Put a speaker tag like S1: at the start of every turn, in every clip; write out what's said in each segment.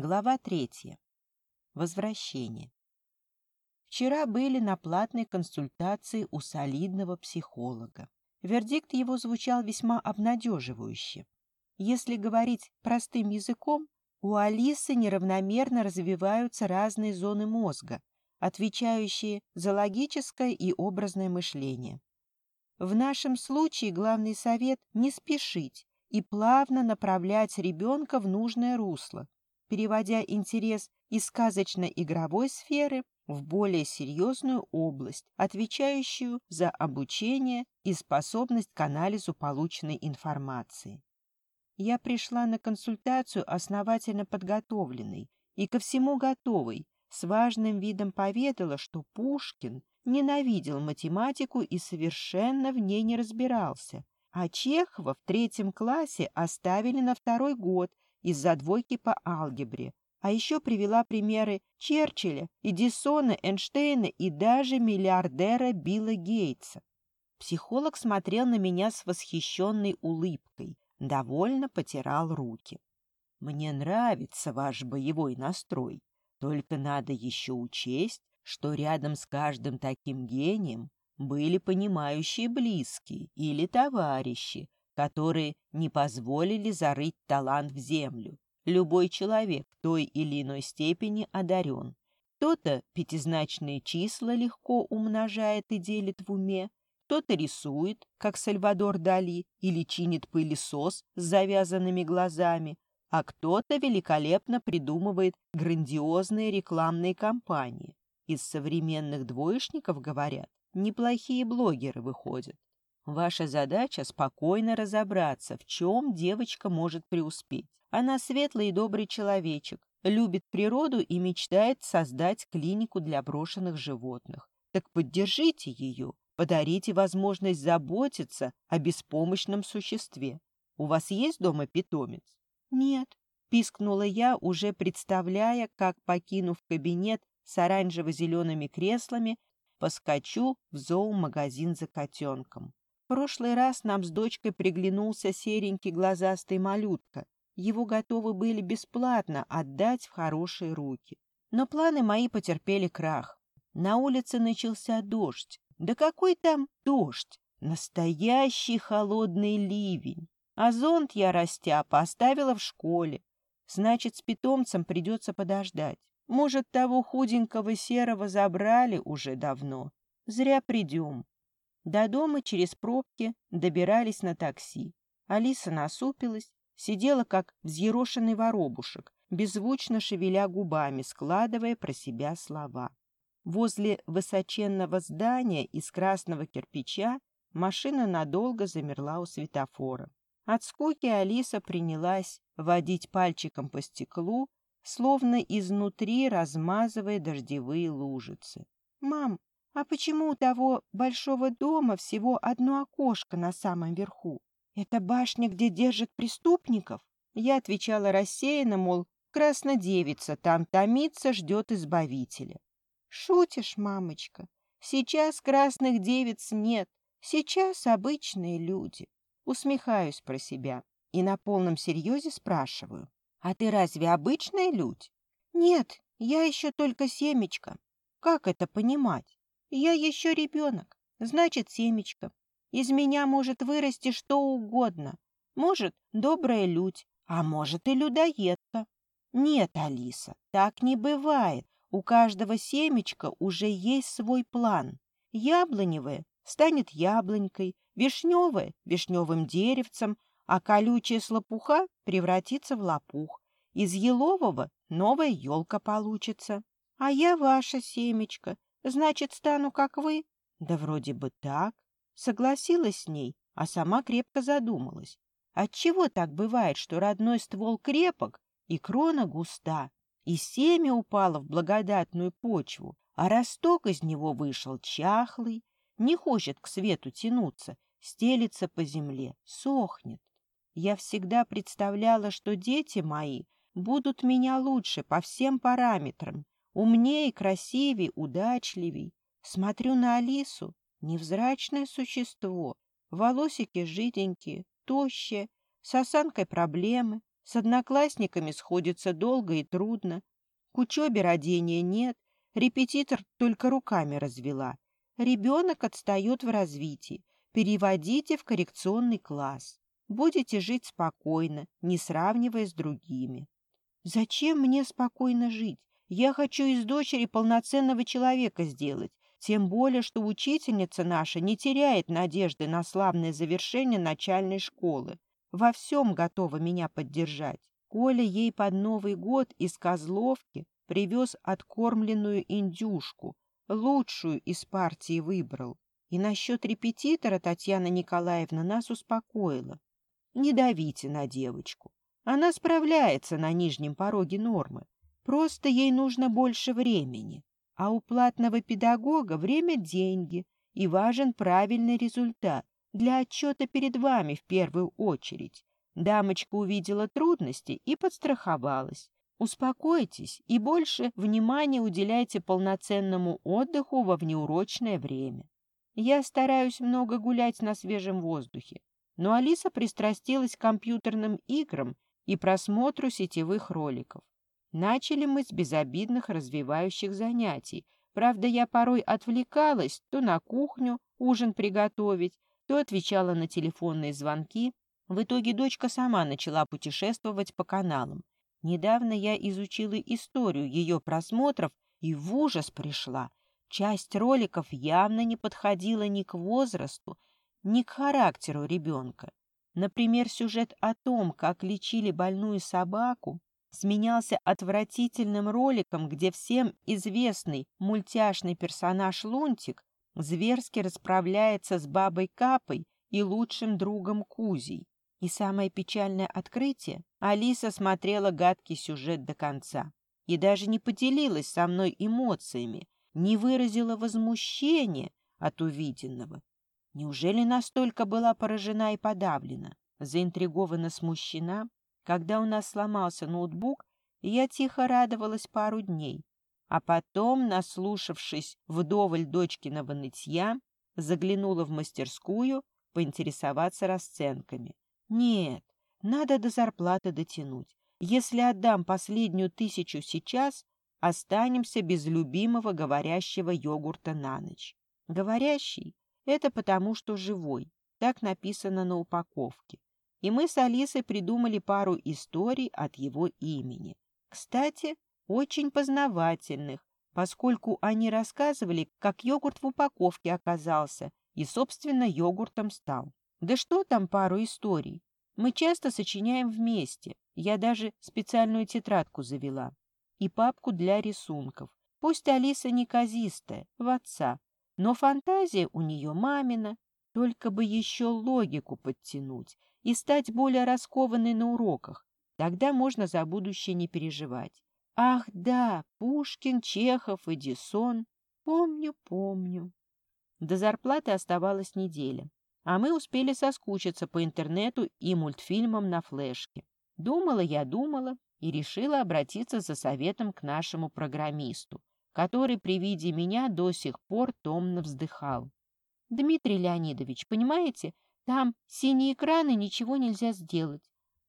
S1: Глава третья. Возвращение. Вчера были на платной консультации у солидного психолога. Вердикт его звучал весьма обнадеживающе. Если говорить простым языком, у Алисы неравномерно развиваются разные зоны мозга, отвечающие за логическое и образное мышление. В нашем случае главный совет – не спешить и плавно направлять ребенка в нужное русло, переводя интерес из сказочно-игровой сферы в более серьезную область, отвечающую за обучение и способность к анализу полученной информации. Я пришла на консультацию основательно подготовленной и ко всему готовой, с важным видом поведала, что Пушкин ненавидел математику и совершенно в ней не разбирался, а Чехова в третьем классе оставили на второй год из-за двойки по алгебре, а еще привела примеры Черчилля, Эдисона, Эйнштейна и даже миллиардера Билла Гейтса. Психолог смотрел на меня с восхищенной улыбкой, довольно потирал руки. «Мне нравится ваш боевой настрой, только надо еще учесть, что рядом с каждым таким гением были понимающие близкие или товарищи, которые не позволили зарыть талант в землю. Любой человек той или иной степени одарен. Кто-то пятизначные числа легко умножает и делит в уме, кто-то рисует, как Сальвадор Дали, или чинит пылесос с завязанными глазами, а кто-то великолепно придумывает грандиозные рекламные кампании. Из современных двоечников, говорят, неплохие блогеры выходят. Ваша задача спокойно разобраться, в чем девочка может преуспеть. Она светлый и добрый человечек, любит природу и мечтает создать клинику для брошенных животных. Так поддержите ее, подарите возможность заботиться о беспомощном существе. У вас есть дома питомец? Нет, пискнула я, уже представляя, как, покинув кабинет с оранжево-зелеными креслами, поскочу в зоомагазин за котенком прошлый раз нам с дочкой приглянулся серенький глазастый малютка. Его готовы были бесплатно отдать в хорошие руки. Но планы мои потерпели крах. На улице начался дождь. Да какой там дождь? Настоящий холодный ливень. А зонт я, растя, поставила в школе. Значит, с питомцем придется подождать. Может, того худенького серого забрали уже давно. Зря придем. До дома через пробки добирались на такси. Алиса насупилась, сидела как взъерошенный воробушек, беззвучно шевеля губами, складывая про себя слова. Возле высоченного здания из красного кирпича машина надолго замерла у светофора. От скуки Алиса принялась водить пальчиком по стеклу, словно изнутри размазывая дождевые лужицы. «Мам, а почему у того большого дома всего одно окошко на самом верху? Это башня, где держат преступников? Я отвечала рассеянно, мол, краснодевица там томится, ждет избавителя. Шутишь, мамочка? Сейчас красных девиц нет. Сейчас обычные люди. Усмехаюсь про себя и на полном серьезе спрашиваю. А ты разве обычная людь? Нет, я еще только семечко. Как это понимать? Я еще ребенок, значит, семечко. Из меня может вырасти что угодно. Может, добрая людь, а может и людоедка. Нет, Алиса, так не бывает. У каждого семечка уже есть свой план. Яблоневое станет яблонькой, вишневое — вишневым деревцем, а колючая слопуха превратится в лопух. Из елового новая елка получится. А я ваша семечко, Значит, стану как вы? Да вроде бы так. Согласилась с ней, а сама крепко задумалась. Отчего так бывает, что родной ствол крепок и крона густа, и семя упало в благодатную почву, а росток из него вышел чахлый, не хочет к свету тянуться, стелится по земле, сохнет. Я всегда представляла, что дети мои будут меня лучше по всем параметрам, Умнее, красивее, удачливей. Смотрю на Алису, невзрачное существо, волосики жиденькие, тощие, с осанкой проблемы, С одноклассниками сходится долго и трудно. К учебе родения нет, репетитор только руками развела. Ребенок отстает в развитии. Переводите в коррекционный класс. Будете жить спокойно, не сравнивая с другими. Зачем мне спокойно жить? Я хочу из дочери полноценного человека сделать, тем более, что учительница наша не теряет надежды на славное завершение начальной школы. Во всем готова меня поддержать. Коля ей под Новый год из Козловки привез откормленную индюшку, лучшую из партии выбрал. И насчет репетитора Татьяна Николаевна нас успокоила. Не давите на девочку. Она справляется на нижнем пороге нормы. Просто ей нужно больше времени. А у платного педагога время – деньги, и важен правильный результат для отчета перед вами в первую очередь. Дамочка увидела трудности и подстраховалась. Успокойтесь и больше внимания уделяйте полноценному отдыху во внеурочное время. Я стараюсь много гулять на свежем воздухе, но Алиса пристрастилась к компьютерным играм и просмотру сетевых роликов. Начали мы с безобидных развивающих занятий. Правда, я порой отвлекалась то на кухню ужин приготовить, то отвечала на телефонные звонки. В итоге дочка сама начала путешествовать по каналам. Недавно я изучила историю ее просмотров и в ужас пришла. Часть роликов явно не подходила ни к возрасту, ни к характеру ребенка. Например, сюжет о том, как лечили больную собаку, сменялся отвратительным роликом, где всем известный мультяшный персонаж Лунтик зверски расправляется с бабой Капой и лучшим другом Кузей. И самое печальное открытие — Алиса смотрела гадкий сюжет до конца и даже не поделилась со мной эмоциями, не выразила возмущения от увиденного. Неужели настолько была поражена и подавлена, заинтригована, смущена? Когда у нас сломался ноутбук, я тихо радовалась пару дней, а потом, наслушавшись вдоволь дочкиного нытья, заглянула в мастерскую поинтересоваться расценками. Нет, надо до зарплаты дотянуть. Если отдам последнюю тысячу сейчас, останемся без любимого говорящего йогурта на ночь. Говорящий — это потому, что живой. Так написано на упаковке и мы с Алисой придумали пару историй от его имени. Кстати, очень познавательных, поскольку они рассказывали, как йогурт в упаковке оказался и, собственно, йогуртом стал. Да что там пару историй? Мы часто сочиняем вместе. Я даже специальную тетрадку завела. И папку для рисунков. Пусть Алиса неказистая, в отца, но фантазия у нее мамина. Только бы еще логику подтянуть и стать более раскованной на уроках. Тогда можно за будущее не переживать. Ах, да, Пушкин, Чехов, Эдисон. Помню, помню. До зарплаты оставалась неделя, а мы успели соскучиться по интернету и мультфильмам на флешке. Думала я, думала и решила обратиться за советом к нашему программисту, который при виде меня до сих пор томно вздыхал. «Дмитрий Леонидович, понимаете, там синие экраны, ничего нельзя сделать.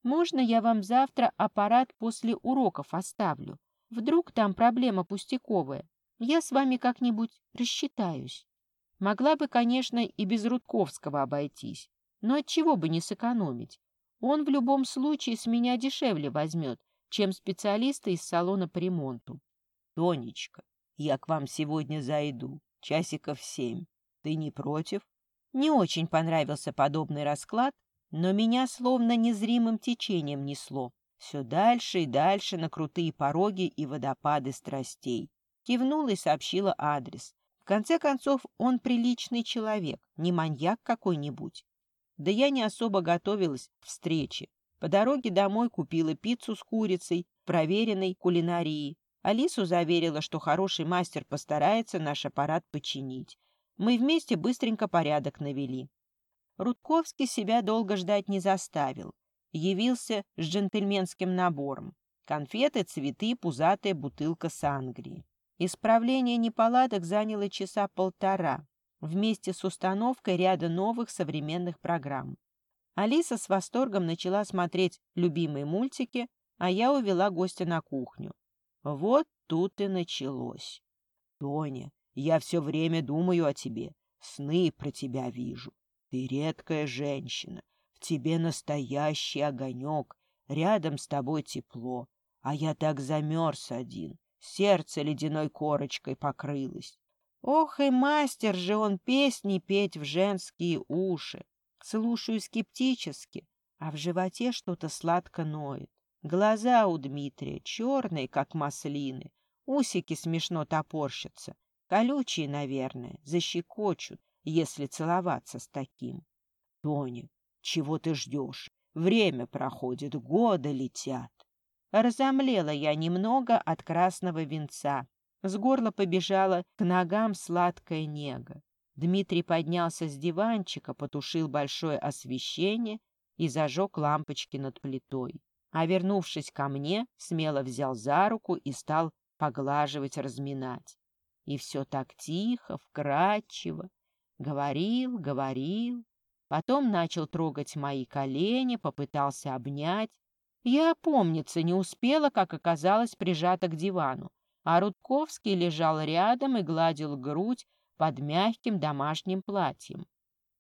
S1: Можно я вам завтра аппарат после уроков оставлю? Вдруг там проблема пустяковая. Я с вами как-нибудь рассчитаюсь. Могла бы, конечно, и без Рудковского обойтись, но от чего бы не сэкономить? Он в любом случае с меня дешевле возьмет, чем специалиста из салона по ремонту. Тонечка, я к вам сегодня зайду, часиков семь. Ты не против? Не очень понравился подобный расклад, но меня словно незримым течением несло. Все дальше и дальше на крутые пороги и водопады страстей. Кивнула и сообщила адрес. В конце концов, он приличный человек, не маньяк какой-нибудь. Да я не особо готовилась к встрече. По дороге домой купила пиццу с курицей, проверенной кулинарии. Алису заверила, что хороший мастер постарается наш аппарат починить. Мы вместе быстренько порядок навели. Рудковский себя долго ждать не заставил. Явился с джентльменским набором. Конфеты, цветы, пузатая бутылка сангрии. Исправление неполадок заняло часа полтора, вместе с установкой ряда новых современных программ. Алиса с восторгом начала смотреть любимые мультики, а я увела гостя на кухню. Вот тут и началось. Тоня, я все время думаю о тебе, сны про тебя вижу. Ты редкая женщина, в тебе настоящий огонек, рядом с тобой тепло, а я так замерз один, сердце ледяной корочкой покрылось. Ох и мастер же он песни петь в женские уши. Слушаю скептически, а в животе что-то сладко ноет. Глаза у Дмитрия черные, как маслины, усики смешно топорщатся, колючие, наверное, защекочут, если целоваться с таким. Тоня, чего ты ждешь? Время проходит, годы летят. Разомлела я немного от красного венца. С горла побежала к ногам сладкая нега. Дмитрий поднялся с диванчика, потушил большое освещение и зажег лампочки над плитой. А вернувшись ко мне, смело взял за руку и стал поглаживать, разминать. И все так тихо, вкрадчиво. Говорил, говорил. Потом начал трогать мои колени, попытался обнять. Я опомниться не успела, как оказалась прижата к дивану, а Рудковский лежал рядом и гладил грудь под мягким домашним платьем.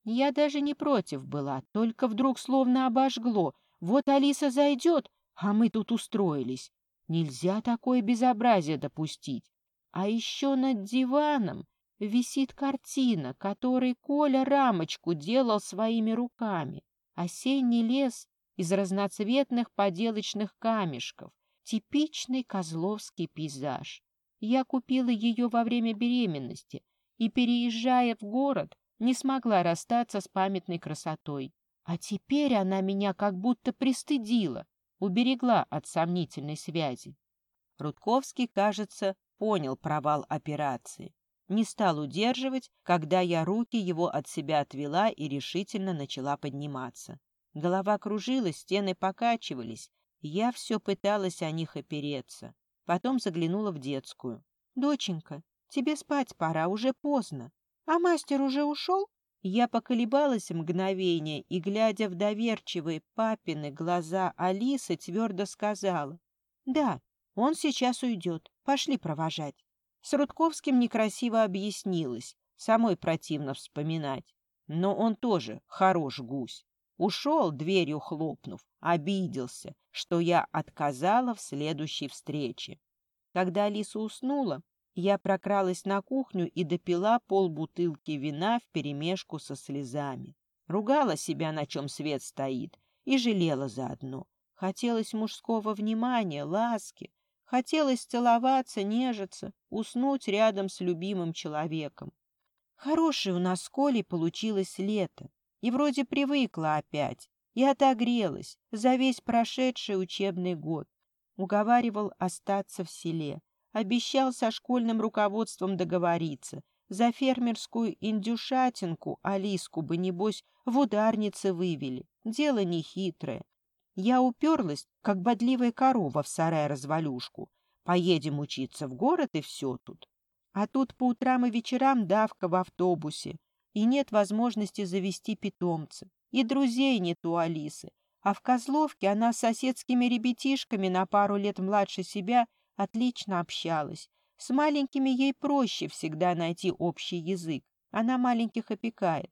S1: Я даже не против была, только вдруг словно обожгло. Вот Алиса зайдет, а мы тут устроились. Нельзя такое безобразие допустить. А еще над диваном висит картина, которой Коля рамочку делал своими руками. Осенний лес из разноцветных поделочных камешков. Типичный козловский пейзаж. Я купила ее во время беременности и, переезжая в город, не смогла расстаться с памятной красотой. А теперь она меня как будто пристыдила, уберегла от сомнительной связи. Рудковский, кажется, понял провал операции. Не стал удерживать, когда я руки его от себя отвела и решительно начала подниматься. Голова кружилась, стены покачивались. Я все пыталась о них опереться. Потом заглянула в детскую. «Доченька, тебе спать пора, уже поздно. А мастер уже ушел?» Я поколебалась мгновение и, глядя в доверчивые папины глаза Алисы, твердо сказала. «Да, он сейчас уйдет. Пошли провожать». С Рудковским некрасиво объяснилась. Самой противно вспоминать. Но он тоже хорош гусь. Ушел, дверью хлопнув, обиделся, что я отказала в следующей встрече. Когда Алиса уснула, я прокралась на кухню и допила полбутылки вина вперемешку со слезами. Ругала себя, на чем свет стоит, и жалела заодно. Хотелось мужского внимания, ласки. Хотелось целоваться, нежиться, уснуть рядом с любимым человеком. Хорошее у нас с Колей получилось лето. И вроде привыкла опять, и отогрелась за весь прошедший учебный год. Уговаривал остаться в селе. Обещал со школьным руководством договориться. За фермерскую индюшатинку Алиску бы, небось, в ударнице вывели. Дело нехитрое. Я уперлась, как бодливая корова в сарай-развалюшку. Поедем учиться в город, и все тут. А тут по утрам и вечерам давка в автобусе и нет возможности завести питомца. И друзей нет у Алисы. А в Козловке она с соседскими ребятишками на пару лет младше себя отлично общалась. С маленькими ей проще всегда найти общий язык. Она маленьких опекает.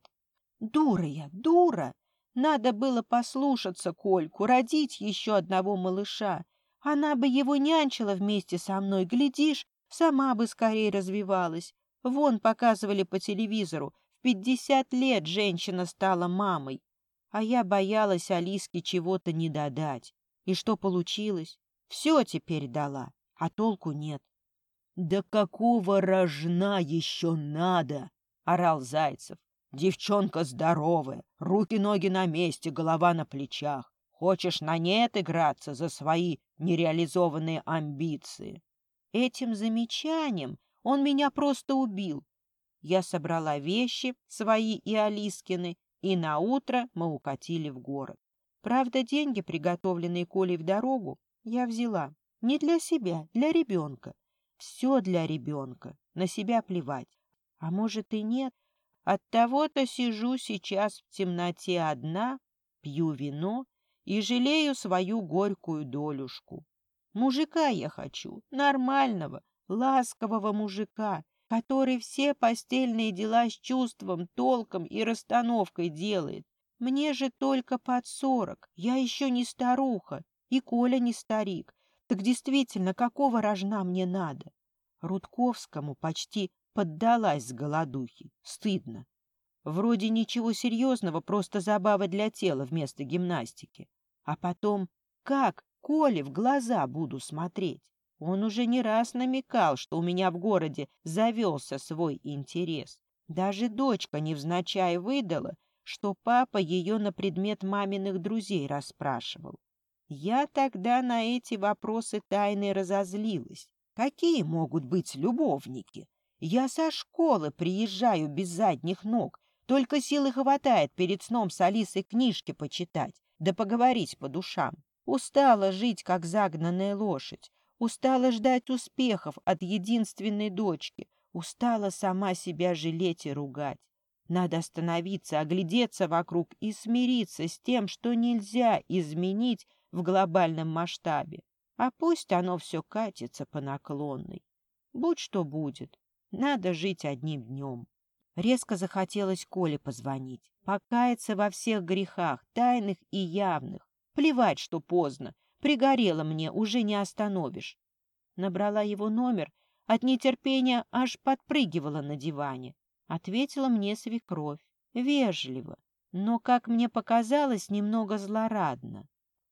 S1: Дура я, дура! Надо было послушаться Кольку, родить еще одного малыша. Она бы его нянчила вместе со мной, глядишь, сама бы скорее развивалась. Вон показывали по телевизору, пятьдесят лет женщина стала мамой, а я боялась Алиске чего-то не додать. И что получилось? Все теперь дала, а толку нет. — Да какого рожна еще надо? — орал Зайцев. — Девчонка здоровая, руки-ноги на месте, голова на плечах. Хочешь на нет играться за свои нереализованные амбиции? Этим замечанием он меня просто убил. Я собрала вещи, свои и Алискины, и на утро мы укатили в город. Правда, деньги, приготовленные Колей в дорогу, я взяла. Не для себя, для ребенка. Все для ребенка. На себя плевать. А может и нет. От того-то сижу сейчас в темноте одна, пью вино и жалею свою горькую долюшку. Мужика я хочу, нормального, ласкового мужика, который все постельные дела с чувством, толком и расстановкой делает. Мне же только под сорок, я еще не старуха, и Коля не старик. Так действительно, какого рожна мне надо? Рудковскому почти поддалась с голодухи. Стыдно. Вроде ничего серьезного, просто забава для тела вместо гимнастики. А потом, как Коле в глаза буду смотреть? Он уже не раз намекал, что у меня в городе завелся свой интерес. Даже дочка невзначай выдала, что папа ее на предмет маминых друзей расспрашивал. Я тогда на эти вопросы тайны разозлилась. Какие могут быть любовники? Я со школы приезжаю без задних ног, только силы хватает перед сном с Алисой книжки почитать, да поговорить по душам. Устала жить, как загнанная лошадь. Устала ждать успехов от единственной дочки. Устала сама себя жалеть и ругать. Надо остановиться, оглядеться вокруг и смириться с тем, что нельзя изменить в глобальном масштабе. А пусть оно все катится по наклонной. Будь что будет, надо жить одним днем. Резко захотелось Коле позвонить, покаяться во всех грехах, тайных и явных. Плевать, что поздно, Пригорело мне, уже не остановишь. Набрала его номер, от нетерпения аж подпрыгивала на диване. Ответила мне свекровь. Вежливо, но, как мне показалось, немного злорадно.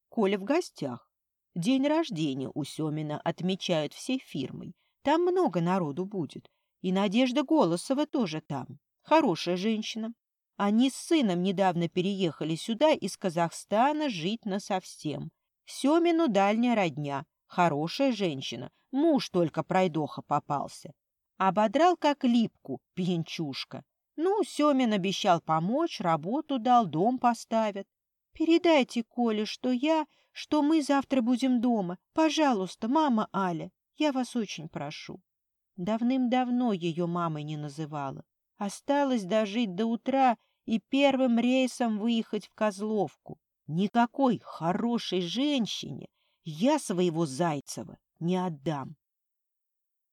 S1: Коля в гостях. День рождения у Семина отмечают всей фирмой. Там много народу будет. И Надежда Голосова тоже там. Хорошая женщина. Они с сыном недавно переехали сюда из Казахстана жить насовсем. Семину дальняя родня, хорошая женщина, муж только пройдоха попался. Ободрал как липку, пьянчушка. Ну, Семин обещал помочь, работу дал, дом поставят. Передайте Коле, что я, что мы завтра будем дома. Пожалуйста, мама Аля, я вас очень прошу. Давным-давно ее мамой не называла. Осталось дожить до утра и первым рейсом выехать в Козловку. Никакой хорошей женщине я своего Зайцева не отдам.